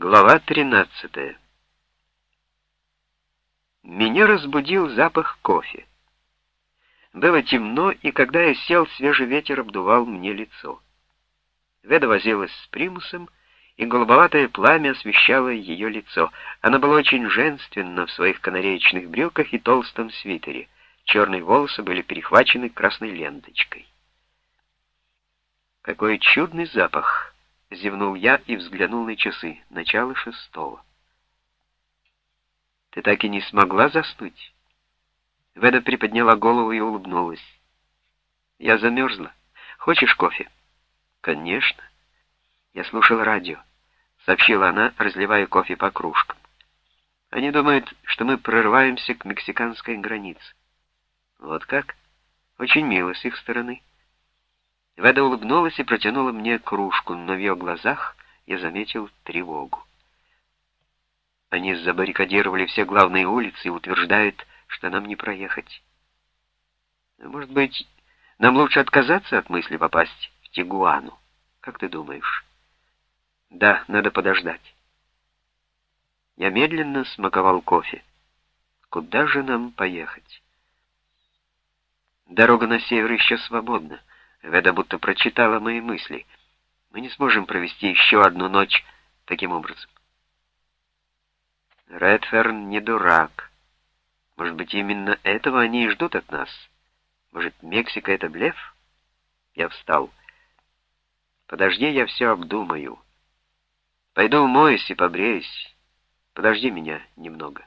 Глава 13 Меня разбудил запах кофе. Было темно, и когда я сел, свежий ветер обдувал мне лицо. Веда возилась с примусом, и голубоватое пламя освещало ее лицо. Она была очень женственна в своих канареечных брюках и толстом свитере. Черные волосы были перехвачены красной ленточкой. «Какой чудный запах!» — зевнул я и взглянул на часы. Начало шестого. «Ты так и не смогла заснуть?» Веда приподняла голову и улыбнулась. «Я замерзла. Хочешь кофе?» «Конечно». Я слушал радио, — сообщила она, разливая кофе по кружкам. Они думают, что мы прорываемся к мексиканской границе. Вот как? Очень мило с их стороны. Веда улыбнулась и протянула мне кружку, но в ее глазах я заметил тревогу. Они забаррикадировали все главные улицы и утверждают, что нам не проехать. Может быть, нам лучше отказаться от мысли попасть в Тигуану? Как ты думаешь? Да, надо подождать. Я медленно смаковал кофе. Куда же нам поехать? Дорога на север еще свободна. Веда будто прочитала мои мысли. Мы не сможем провести еще одну ночь таким образом. Редферн не дурак. Может быть, именно этого они и ждут от нас. Может, Мексика — это блеф? Я встал. Подожди, я все обдумаю. Пойду умоюсь и побреюсь. Подожди меня немного.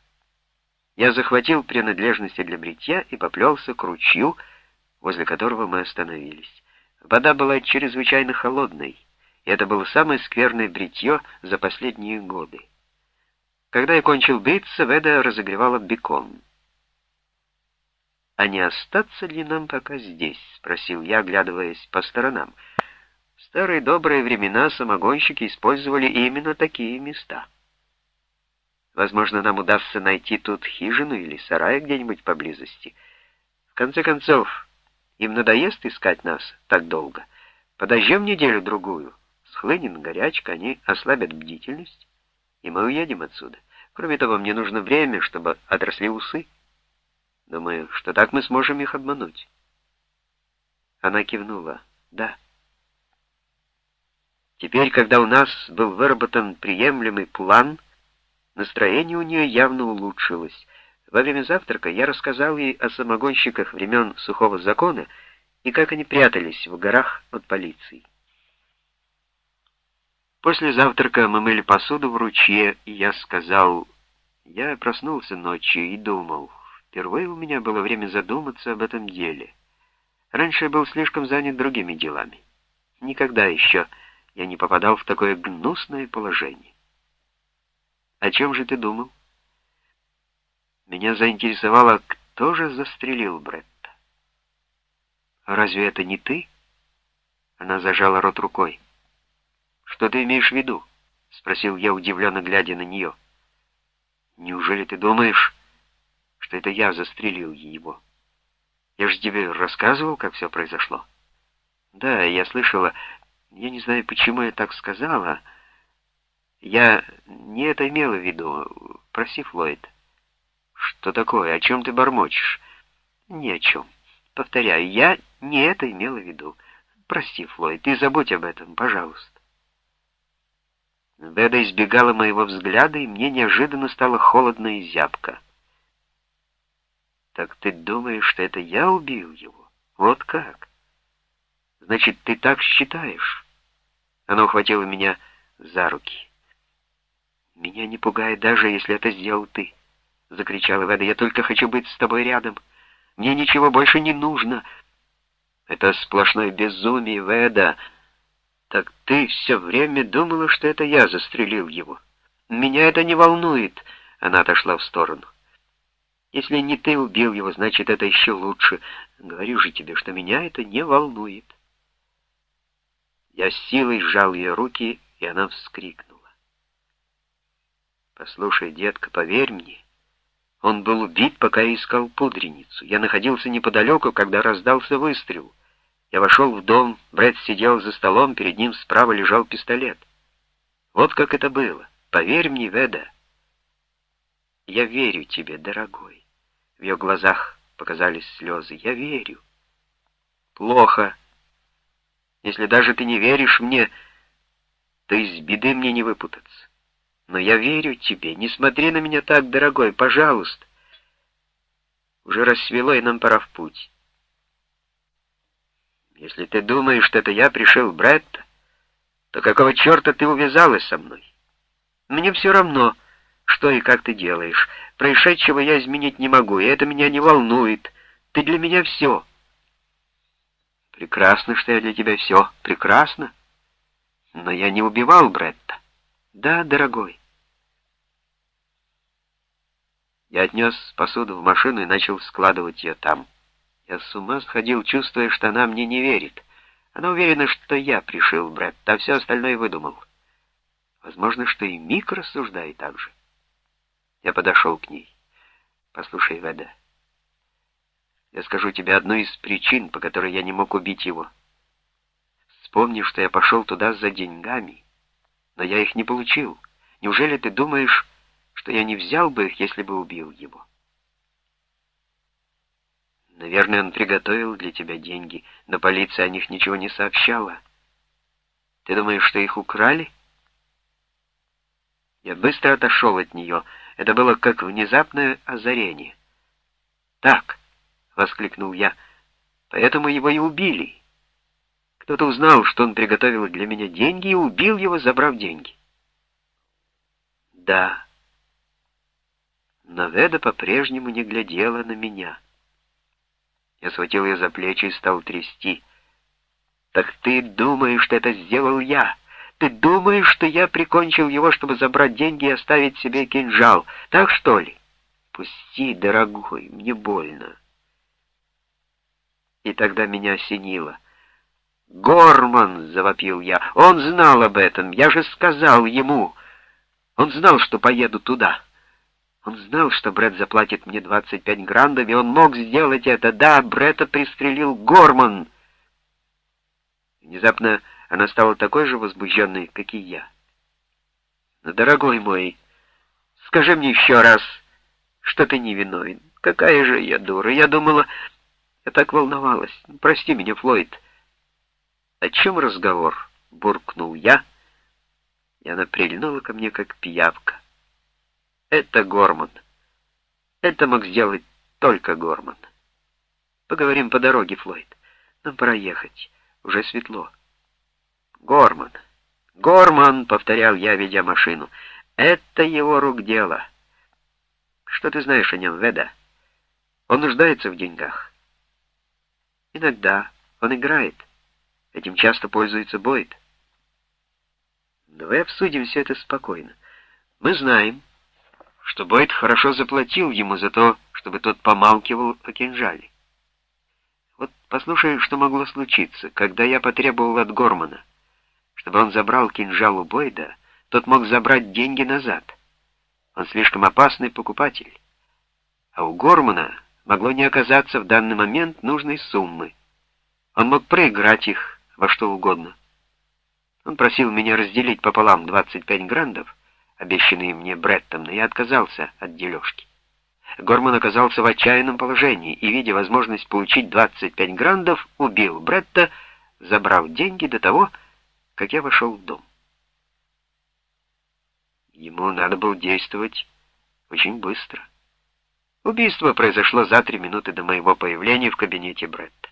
Я захватил принадлежности для бритья и поплелся к ручью, возле которого мы остановились. Вода была чрезвычайно холодной, и это было самое скверное бритье за последние годы. Когда я кончил бриться, Веда разогревала бекон. «А не остаться ли нам пока здесь?» — спросил я, оглядываясь по сторонам. В старые добрые времена самогонщики использовали именно такие места. Возможно, нам удастся найти тут хижину или сарай где-нибудь поблизости. В конце концов, им надоест искать нас так долго. Подождем неделю-другую. Схлынет горячка, они ослабят бдительность, и мы уедем отсюда. Кроме того, мне нужно время, чтобы отросли усы. Думаю, что так мы сможем их обмануть. Она кивнула. Да. Теперь, когда у нас был выработан приемлемый план, настроение у нее явно улучшилось. Во время завтрака я рассказал ей о самогонщиках времен сухого закона и как они прятались в горах от полиции. После завтрака мы мыли посуду в ручье, и я сказал, я проснулся ночью и думал, впервые у меня было время задуматься об этом деле. Раньше я был слишком занят другими делами. Никогда еще я не попадал в такое гнусное положение. О чем же ты думал? Меня заинтересовало, кто же застрелил Бретта. «Разве это не ты?» Она зажала рот рукой. «Что ты имеешь в виду?» — спросил я, удивленно глядя на нее. «Неужели ты думаешь, что это я застрелил его? Я же тебе рассказывал, как все произошло». «Да, я слышала. Я не знаю, почему я так сказала. Я не это имела в виду. Проси, Флойд». «Что такое? О чем ты бормочешь?» «Ни о чем. Повторяю, я не это имела в виду. Прости, Флойд, ты забудь об этом, пожалуйста». Беда избегала моего взгляда, и мне неожиданно стало холодно и зябко. «Так ты думаешь, что это я убил его? Вот как? Значит, ты так считаешь?» Она ухватила меня за руки. «Меня не пугает даже, если это сделал ты» закричала Веда. «Я только хочу быть с тобой рядом. Мне ничего больше не нужно». «Это сплошное безумие, Веда. Так ты все время думала, что это я застрелил его. Меня это не волнует». Она отошла в сторону. «Если не ты убил его, значит, это еще лучше. Говорю же тебе, что меня это не волнует». Я силой сжал ее руки, и она вскрикнула. «Послушай, детка, поверь мне». Он был убит, пока я искал пудреницу. Я находился неподалеку, когда раздался выстрел. Я вошел в дом, Брэд сидел за столом, перед ним справа лежал пистолет. Вот как это было. Поверь мне, Веда. Я верю тебе, дорогой. В ее глазах показались слезы. Я верю. Плохо. Если даже ты не веришь мне, то из беды мне не выпутаться. Но я верю тебе. Не смотри на меня так, дорогой, пожалуйста. Уже рассвело, и нам пора в путь. Если ты думаешь, что это я пришел Бретта, то какого черта ты увязалась со мной? Мне все равно, что и как ты делаешь. Происшедшего я изменить не могу, и это меня не волнует. Ты для меня все. Прекрасно, что я для тебя все. Прекрасно. Но я не убивал Бретта. Да, дорогой. Я отнес посуду в машину и начал складывать ее там. Я с ума сходил, чувствуя, что она мне не верит. Она уверена, что я пришил Брэд, а все остальное выдумал. Возможно, что и Мик рассуждает так же. Я подошел к ней. «Послушай, Веда, я скажу тебе одну из причин, по которой я не мог убить его. Вспомни, что я пошел туда за деньгами, но я их не получил. Неужели ты думаешь, что я не взял бы их, если бы убил его?» Наверное, он приготовил для тебя деньги, но полиция о них ничего не сообщала. Ты думаешь, что их украли? Я быстро отошел от нее. Это было как внезапное озарение. «Так!» — воскликнул я. «Поэтому его и убили. Кто-то узнал, что он приготовил для меня деньги, и убил его, забрав деньги». «Да». Но Веда по-прежнему не глядела на меня. Я схватил ее за плечи и стал трясти. «Так ты думаешь, что это сделал я? Ты думаешь, что я прикончил его, чтобы забрать деньги и оставить себе кинжал? Так что ли? Пусти, дорогой, мне больно». И тогда меня осенило. «Горман!» — завопил я. «Он знал об этом, я же сказал ему. Он знал, что поеду туда». Он знал, что Бред заплатит мне 25 грандов, и он мог сделать это. Да, Бретта пристрелил Горман. Внезапно она стала такой же возбужденной, как и я. Но, дорогой мой, скажи мне еще раз, что ты невиновен. Какая же я дура. Я думала... Я так волновалась. Прости меня, Флойд. О чем разговор? Буркнул я, и она прильнула ко мне, как пиявка. Это Горман. Это мог сделать только Горман. Поговорим по дороге, Флойд. Нам пора ехать. Уже светло. Горман. Горман, повторял я, ведя машину. Это его рук дело. Что ты знаешь о нем, Веда? Он нуждается в деньгах. Иногда он играет. Этим часто пользуется Бойд. Давай обсудим все это спокойно. Мы знаем, что Бойд хорошо заплатил ему за то, чтобы тот помалкивал о кинжале. Вот послушай, что могло случиться, когда я потребовал от Гормана, чтобы он забрал кинжал у Бойда, тот мог забрать деньги назад. Он слишком опасный покупатель. А у Гормана могло не оказаться в данный момент нужной суммы. Он мог проиграть их во что угодно. Он просил меня разделить пополам 25 грандов, обещанные мне Бреттом, но я отказался от дележки. Горман оказался в отчаянном положении и, видя возможность получить 25 грандов, убил Бретта, забрав деньги до того, как я вошел в дом. Ему надо было действовать очень быстро. Убийство произошло за три минуты до моего появления в кабинете Бретта.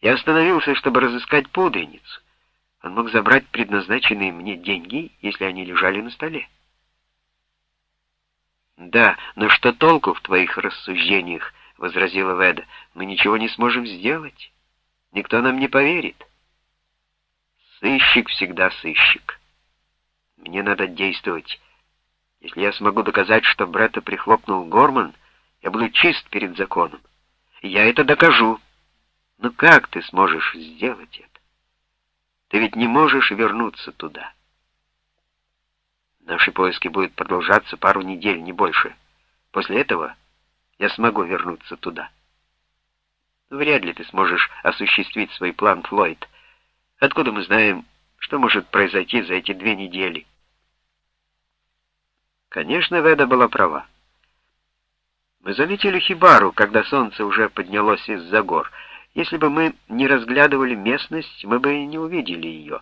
Я остановился, чтобы разыскать пудреницу. Он мог забрать предназначенные мне деньги, если они лежали на столе. «Да, но что толку в твоих рассуждениях?» — возразила Веда. «Мы ничего не сможем сделать. Никто нам не поверит». «Сыщик всегда сыщик. Мне надо действовать. Если я смогу доказать, что Бретта прихлопнул Горман, я буду чист перед законом. Я это докажу. Но как ты сможешь сделать это? Ты ведь не можешь вернуться туда». Наши поиски будут продолжаться пару недель, не больше. После этого я смогу вернуться туда. Вряд ли ты сможешь осуществить свой план, Флойд. Откуда мы знаем, что может произойти за эти две недели? Конечно, Веда была права. Мы заметили хибару, когда солнце уже поднялось из-за гор. Если бы мы не разглядывали местность, мы бы и не увидели ее.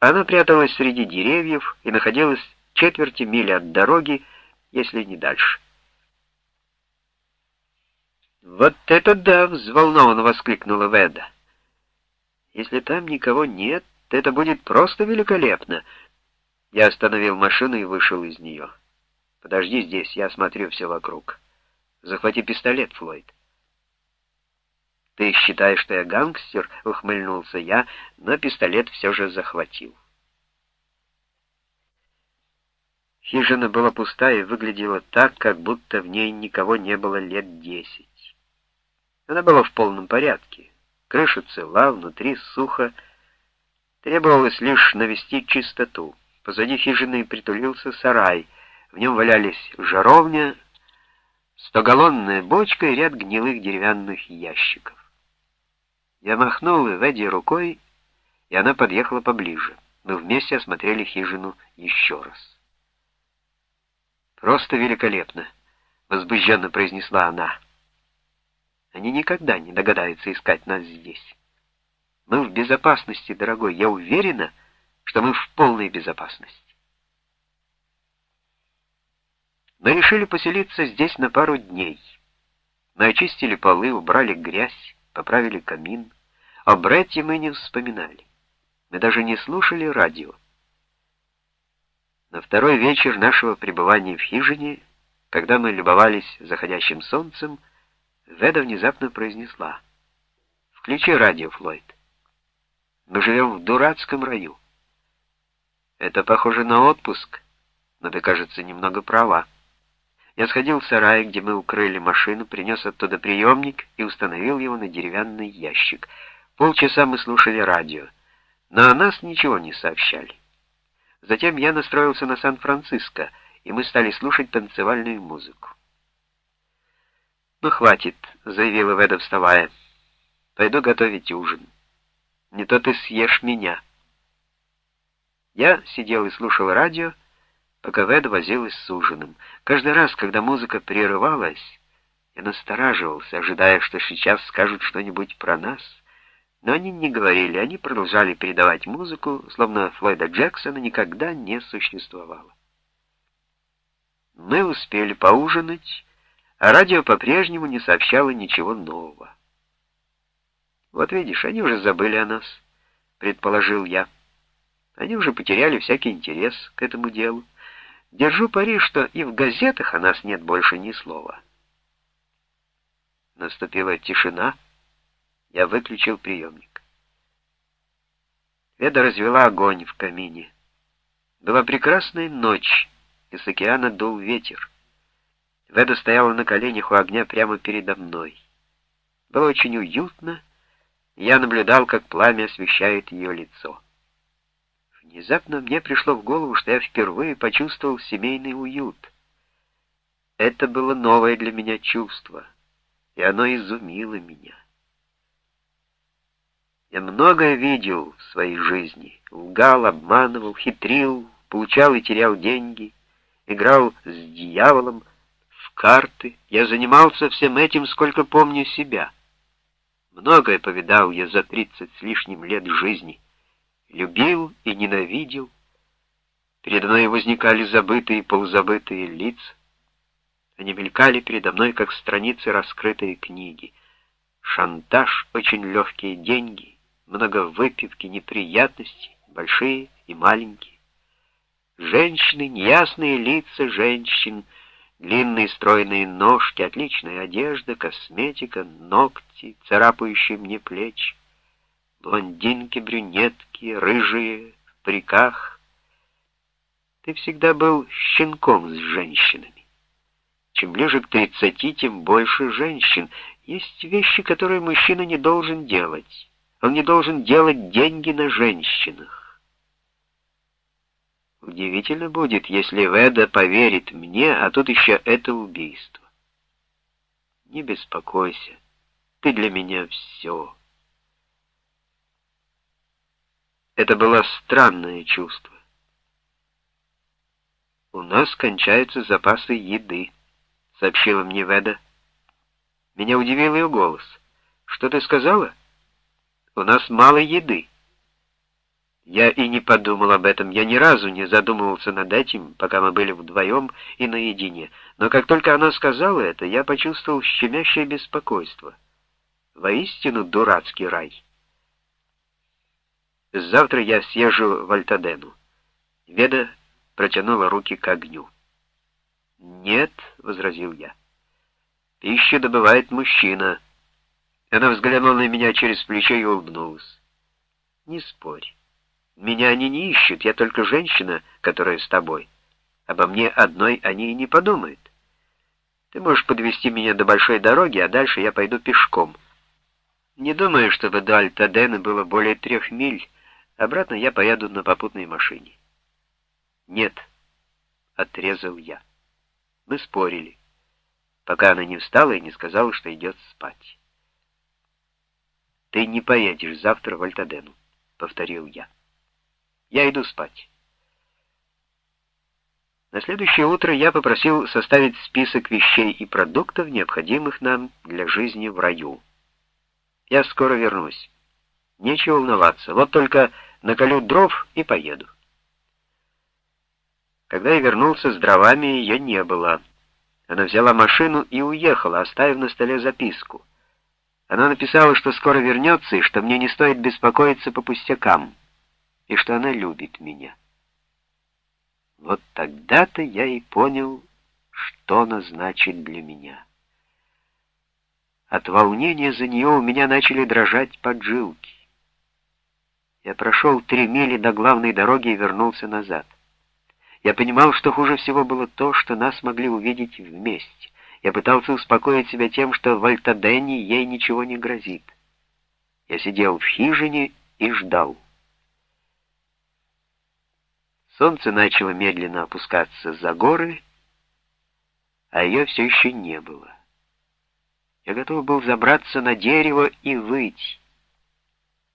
Она пряталась среди деревьев и находилась четверти мили от дороги, если не дальше. «Вот это да!» — взволнованно воскликнула Веда. «Если там никого нет, то это будет просто великолепно!» Я остановил машину и вышел из нее. «Подожди здесь, я осмотрю все вокруг. Захвати пистолет, Флойд». «Ты считаешь, что я гангстер?» — ухмыльнулся я, но пистолет все же захватил. Хижина была пустая и выглядела так, как будто в ней никого не было лет десять. Она была в полном порядке. Крыша цела, внутри сухо. Требовалось лишь навести чистоту. Позади хижины притулился сарай. В нем валялись жаровня, стогаллонная бочка и ряд гнилых деревянных ящиков. Я махнул Веди рукой, и она подъехала поближе. Мы вместе осмотрели хижину еще раз. «Просто великолепно!» — возбужденно произнесла она. Они никогда не догадаются искать нас здесь. Мы в безопасности, дорогой. Я уверена, что мы в полной безопасности. Мы решили поселиться здесь на пару дней. Мы очистили полы, убрали грязь, поправили камин. О Бретте мы не вспоминали. Мы даже не слушали радио. На второй вечер нашего пребывания в хижине, когда мы любовались заходящим солнцем, Веда внезапно произнесла. «Включи радио, Флойд. Мы живем в дурацком раю. Это похоже на отпуск, но ты, кажется, немного права. Я сходил в сарай, где мы укрыли машину, принес оттуда приемник и установил его на деревянный ящик. Полчаса мы слушали радио, но о нас ничего не сообщали. Затем я настроился на Сан-Франциско, и мы стали слушать танцевальную музыку. «Ну, хватит», — заявила Веда, вставая. «Пойду готовить ужин. Не то ты съешь меня». Я сидел и слушал радио, пока Веда возилась с ужином. Каждый раз, когда музыка прерывалась, я настораживался, ожидая, что сейчас скажут что-нибудь про нас. Но они не говорили, они продолжали передавать музыку, словно Флойда Джексона никогда не существовало. Мы успели поужинать, а радио по-прежнему не сообщало ничего нового. «Вот видишь, они уже забыли о нас», — предположил я. «Они уже потеряли всякий интерес к этому делу. Держу пари, что и в газетах о нас нет больше ни слова». Наступила тишина. Я выключил приемник. Веда развела огонь в камине. Была прекрасная ночь, и с океана дул ветер. Веда стояла на коленях у огня прямо передо мной. Было очень уютно, и я наблюдал, как пламя освещает ее лицо. Внезапно мне пришло в голову, что я впервые почувствовал семейный уют. Это было новое для меня чувство, и оно изумило меня. Я многое видел в своей жизни. Лгал, обманывал, хитрил, получал и терял деньги, играл с дьяволом, карты. Я занимался всем этим, сколько помню себя. Многое повидал я за тридцать с лишним лет жизни. Любил и ненавидел. Передо мной возникали забытые и полузабытые лица. Они мелькали передо мной, как страницы раскрытой книги. Шантаж, очень легкие деньги, много выпивки, неприятности, большие и маленькие. Женщины, неясные лица женщин — Длинные стройные ножки, отличная одежда, косметика, ногти, царапающие мне плечи. Блондинки, брюнетки, рыжие, в париках. Ты всегда был щенком с женщинами. Чем ближе к тридцати, тем больше женщин. Есть вещи, которые мужчина не должен делать. Он не должен делать деньги на женщинах. Удивительно будет, если Веда поверит мне, а тут еще это убийство. Не беспокойся, ты для меня все. Это было странное чувство. У «У нас кончаются запасы еды», — сообщила мне Веда. Меня удивил ее голос. «Что ты сказала?» «У нас мало еды». Я и не подумал об этом, я ни разу не задумывался над этим, пока мы были вдвоем и наедине. Но как только она сказала это, я почувствовал щемящее беспокойство. Воистину дурацкий рай. Завтра я съезжу в Альтадену. Веда протянула руки к огню. «Нет», — возразил я, — «пищу добывает мужчина». Она взглянула на меня через плечо и улыбнулась. «Не спорь. Меня они не ищут, я только женщина, которая с тобой. Обо мне одной они и не подумают. Ты можешь подвести меня до большой дороги, а дальше я пойду пешком. Не думаю, чтобы до Альтадена было более трех миль. Обратно я поеду на попутной машине. Нет, отрезал я. Мы спорили, пока она не встала и не сказала, что идет спать. Ты не поедешь завтра в Альтадену, повторил я. Я иду спать. На следующее утро я попросил составить список вещей и продуктов, необходимых нам для жизни в раю. Я скоро вернусь. Нечего волноваться, вот только наколю дров и поеду. Когда я вернулся с дровами, ее не было. Она взяла машину и уехала, оставив на столе записку. Она написала, что скоро вернется и что мне не стоит беспокоиться по пустякам и что она любит меня. Вот тогда-то я и понял, что она значит для меня. От волнения за нее у меня начали дрожать поджилки. Я прошел три мили до главной дороги и вернулся назад. Я понимал, что хуже всего было то, что нас могли увидеть вместе. Я пытался успокоить себя тем, что в Альтадене ей ничего не грозит. Я сидел в хижине и ждал. Солнце начало медленно опускаться за горы, а ее все еще не было. Я готов был забраться на дерево и выйти.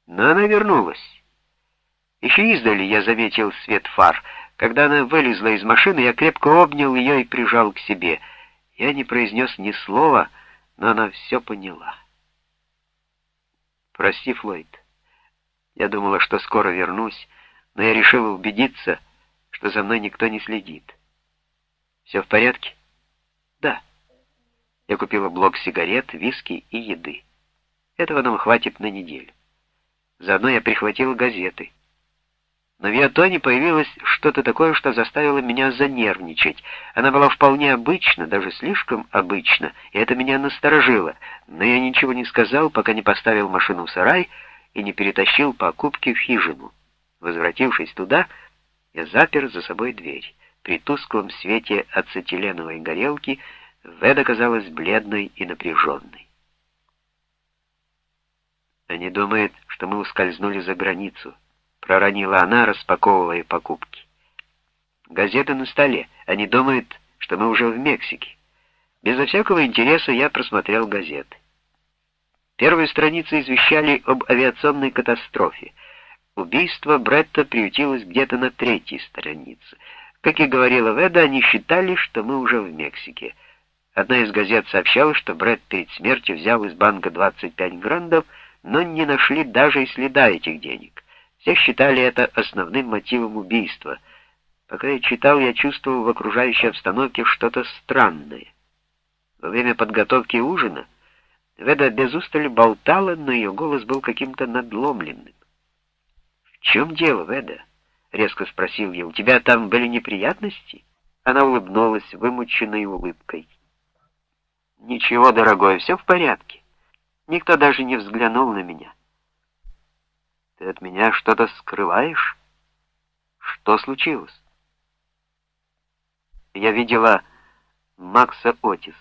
Но она вернулась. Еще издали я заметил свет фар. Когда она вылезла из машины, я крепко обнял ее и прижал к себе. Я не произнес ни слова, но она все поняла. «Прости, Флойд. Я думала, что скоро вернусь, но я решила убедиться, что за мной никто не следит. Все в порядке? Да. Я купила блок сигарет, виски и еды. Этого нам хватит на неделю. Заодно я прихватила газеты. Но в ее тоне появилось что-то такое, что заставило меня занервничать. Она была вполне обычна, даже слишком обычна, и это меня насторожило. Но я ничего не сказал, пока не поставил машину в сарай и не перетащил покупки в хижину. Возвратившись туда, я запер за собой дверь. При тусклом свете ацетиленовой горелки Веда казалась бледной и напряженной. «Они думают, что мы ускользнули за границу», — проронила она, распаковывая покупки. «Газеты на столе. Они думают, что мы уже в Мексике». Безо всякого интереса я просмотрел газеты. Первые страницы извещали об авиационной катастрофе — Убийство Бретта приютилось где-то на третьей странице. Как и говорила Веда, они считали, что мы уже в Мексике. Одна из газет сообщала, что Бретт перед смертью взял из банка 25 грандов, но не нашли даже и следа этих денег. Все считали это основным мотивом убийства. Пока я читал, я чувствовал в окружающей обстановке что-то странное. Во время подготовки ужина Веда без устали болтала, но ее голос был каким-то надломленным. «В чем дело, Веда?» — резко спросил я. «У тебя там были неприятности?» Она улыбнулась вымученной улыбкой. «Ничего, дорогой, все в порядке. Никто даже не взглянул на меня». «Ты от меня что-то скрываешь? Что случилось?» Я видела Макса Отиса.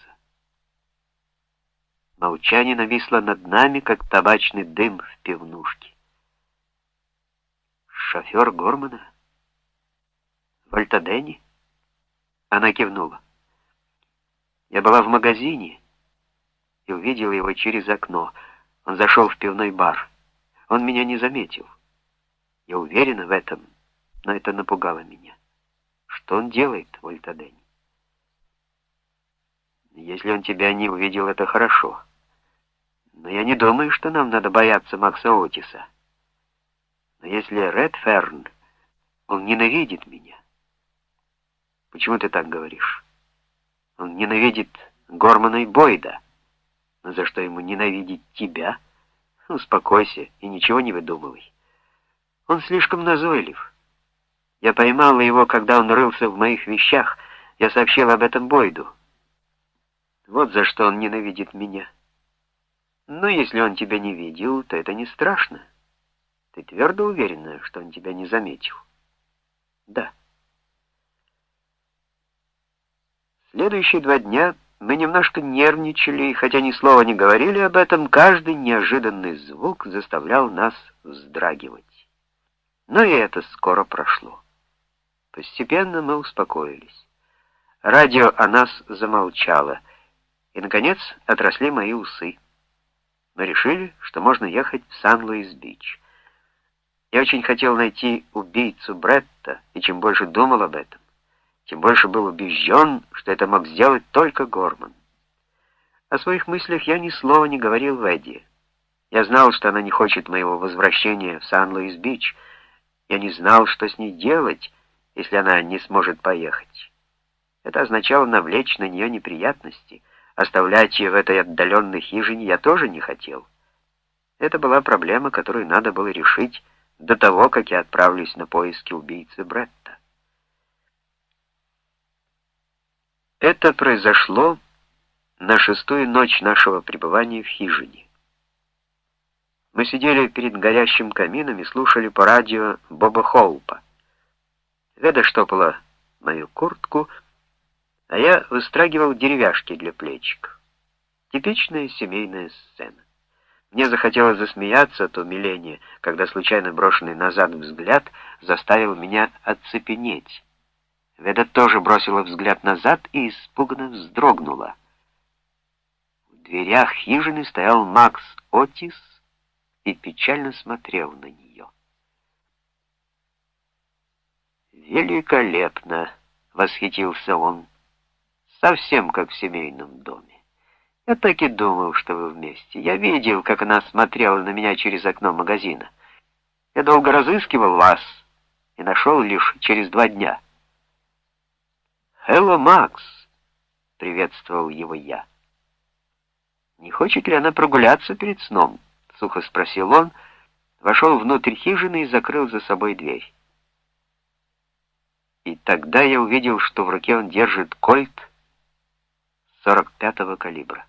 Молчание нависло над нами, как табачный дым в пивнушке. Шофер Гормана? В Альтадене? Она кивнула. Я была в магазине и увидела его через окно. Он зашел в пивной бар. Он меня не заметил. Я уверена в этом, но это напугало меня. Что он делает в Альтадене? Если он тебя не увидел, это хорошо. Но я не думаю, что нам надо бояться Макса Отиса. Но если Редферн, он ненавидит меня. Почему ты так говоришь? Он ненавидит Гормана и Бойда. Но за что ему ненавидеть тебя? Успокойся и ничего не выдумывай. Он слишком назойлив. Я поймала его, когда он рылся в моих вещах. Я сообщила об этом Бойду. Вот за что он ненавидит меня. Но если он тебя не видел, то это не страшно. Ты твердо уверена, что он тебя не заметил? Да. Следующие два дня мы немножко нервничали, и хотя ни слова не говорили об этом, каждый неожиданный звук заставлял нас вздрагивать. Но и это скоро прошло. Постепенно мы успокоились. Радио о нас замолчало, и, наконец, отросли мои усы. Мы решили, что можно ехать в Сан-Луис-Бич. Я очень хотел найти убийцу Бретта, и чем больше думал об этом, тем больше был убежден, что это мог сделать только Горман. О своих мыслях я ни слова не говорил Эдди. Я знал, что она не хочет моего возвращения в Сан-Луис-Бич. Я не знал, что с ней делать, если она не сможет поехать. Это означало навлечь на нее неприятности — Оставлять ее в этой отдаленной хижине я тоже не хотел. Это была проблема, которую надо было решить до того, как я отправлюсь на поиски убийцы Бретта. Это произошло на шестую ночь нашего пребывания в хижине. Мы сидели перед горящим камином и слушали по радио Боба Хоупа. Веда штопала мою куртку, а я выстрагивал деревяшки для плечик. Типичная семейная сцена. Мне захотелось засмеяться от умиления, когда случайно брошенный назад взгляд заставил меня оцепенеть. Веда тоже бросила взгляд назад и испуганно вздрогнула. В дверях хижины стоял Макс Отис и печально смотрел на нее. «Великолепно!» — восхитился он совсем как в семейном доме. Я так и думал, что вы вместе. Я видел, как она смотрела на меня через окно магазина. Я долго разыскивал вас и нашел лишь через два дня. «Hello, Макс!» — приветствовал его я. «Не хочет ли она прогуляться перед сном?» — сухо спросил он, вошел внутрь хижины и закрыл за собой дверь. И тогда я увидел, что в руке он держит кольт, 45-го калибра.